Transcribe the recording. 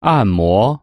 按摩